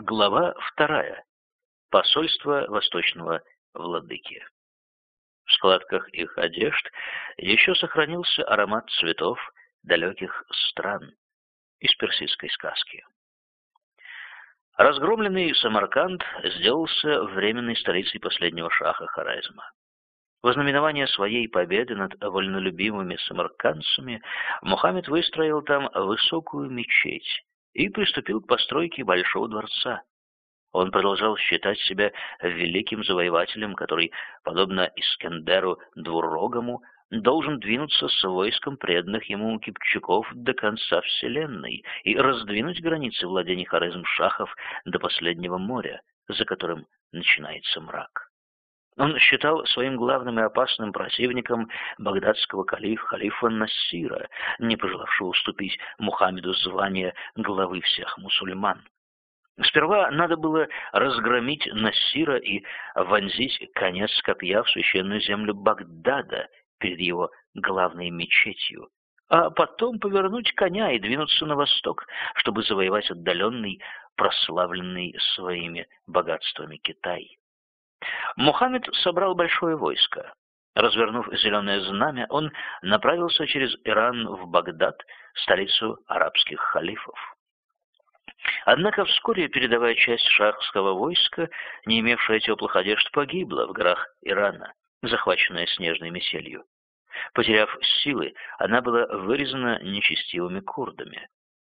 Глава вторая. Посольство Восточного Владыки. В складках их одежд еще сохранился аромат цветов далеких стран из персидской сказки. Разгромленный Самарканд сделался временной столицей последнего шаха Хорезма. В знаменование своей победы над вольнолюбимыми самаркандцами Мухаммед выстроил там высокую мечеть, и приступил к постройке Большого дворца. Он продолжал считать себя великим завоевателем, который, подобно Искендеру Двурогому, должен двинуться с войском преданных ему кипчаков до конца Вселенной и раздвинуть границы владений Хорезм-Шахов до последнего моря, за которым начинается мрак. Он считал своим главным и опасным противником багдадского калифа халифа Нассира, не пожелавшего уступить Мухаммеду звание главы всех мусульман. Сперва надо было разгромить Нассира и вонзить конец копья в священную землю Багдада перед его главной мечетью, а потом повернуть коня и двинуться на восток, чтобы завоевать отдаленный, прославленный своими богатствами Китай. Мухаммед собрал большое войско. Развернув зеленое знамя, он направился через Иран в Багдад, столицу арабских халифов. Однако вскоре передовая часть шахского войска, не имевшая теплых одежд, погибла в горах Ирана, захваченная снежной метелью. Потеряв силы, она была вырезана нечестивыми курдами.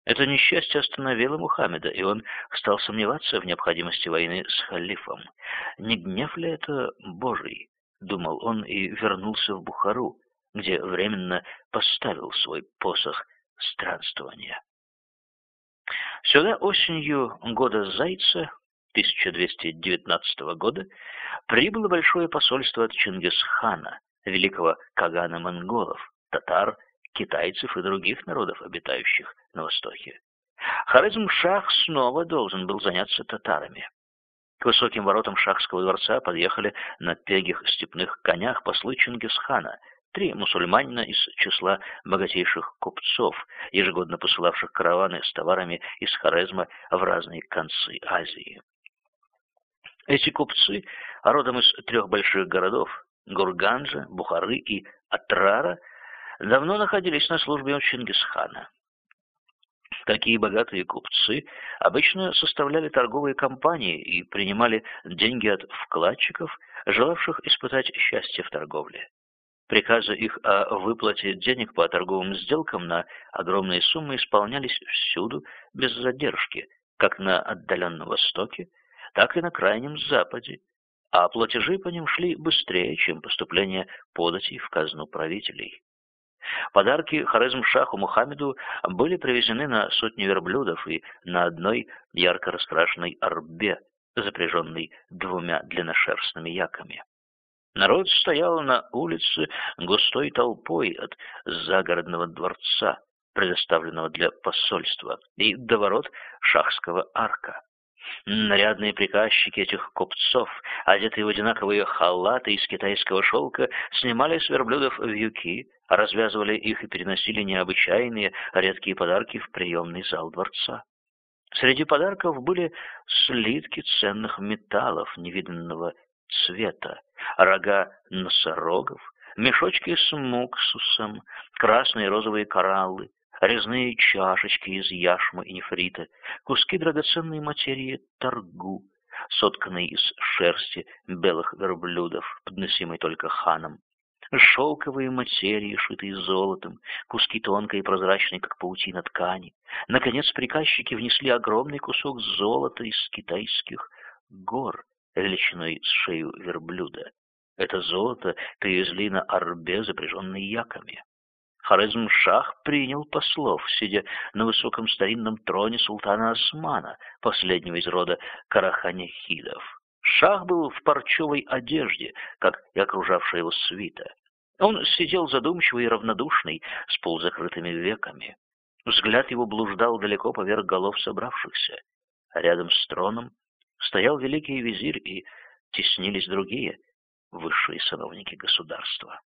Это несчастье остановило Мухаммеда, и он стал сомневаться в необходимости войны с халифом. Не гнев ли это Божий? Думал он и вернулся в Бухару, где временно поставил свой посох странствования. Сюда осенью года Зайца 1219 года прибыло большое посольство от Чингисхана, великого Кагана монголов, татар, китайцев и других народов, обитающих на востоке. Хорезм-Шах снова должен был заняться татарами. К высоким воротам шахского дворца подъехали на пегих степных конях послы Чингисхана, три мусульманина из числа богатейших купцов, ежегодно посылавших караваны с товарами из Хорезма в разные концы Азии. Эти купцы, родом из трех больших городов, Гурганджа, Бухары и Атрара, давно находились на службе у Чингисхана. Такие богатые купцы обычно составляли торговые компании и принимали деньги от вкладчиков, желавших испытать счастье в торговле. Приказы их о выплате денег по торговым сделкам на огромные суммы исполнялись всюду без задержки, как на отдаленном Востоке, так и на Крайнем Западе, а платежи по ним шли быстрее, чем поступление податей в казну правителей. Подарки Хорезм-Шаху Мухаммеду были привезены на сотни верблюдов и на одной ярко раскрашенной арбе, запряженной двумя длинношерстными яками. Народ стоял на улице густой толпой от загородного дворца, предоставленного для посольства, и до ворот шахского арка. Нарядные приказчики этих купцов, одетые в одинаковые халаты из китайского шелка, снимали с верблюдов вьюки, развязывали их и переносили необычайные редкие подарки в приемный зал дворца. Среди подарков были слитки ценных металлов невиданного цвета, рога носорогов, мешочки с муксусом, красные и розовые кораллы, резные чашечки из яшмы и нефрита, куски драгоценной материи торгу, сотканные из шерсти белых верблюдов, подносимой только ханом, шелковые материи, шитые золотом, куски тонкой и прозрачной, как паутина ткани. Наконец приказчики внесли огромный кусок золота из китайских гор, величиной с шею верблюда. Это золото привезли на арбе, запряженной яками. Хорезм-Шах принял послов, сидя на высоком старинном троне султана Османа, последнего из рода Караханехидов. Шах был в парчевой одежде, как и окружавшая его свита. Он сидел задумчивый и равнодушный, с полузакрытыми веками. Взгляд его блуждал далеко поверх голов собравшихся. рядом с троном стоял великий визирь и теснились другие высшие сановники государства.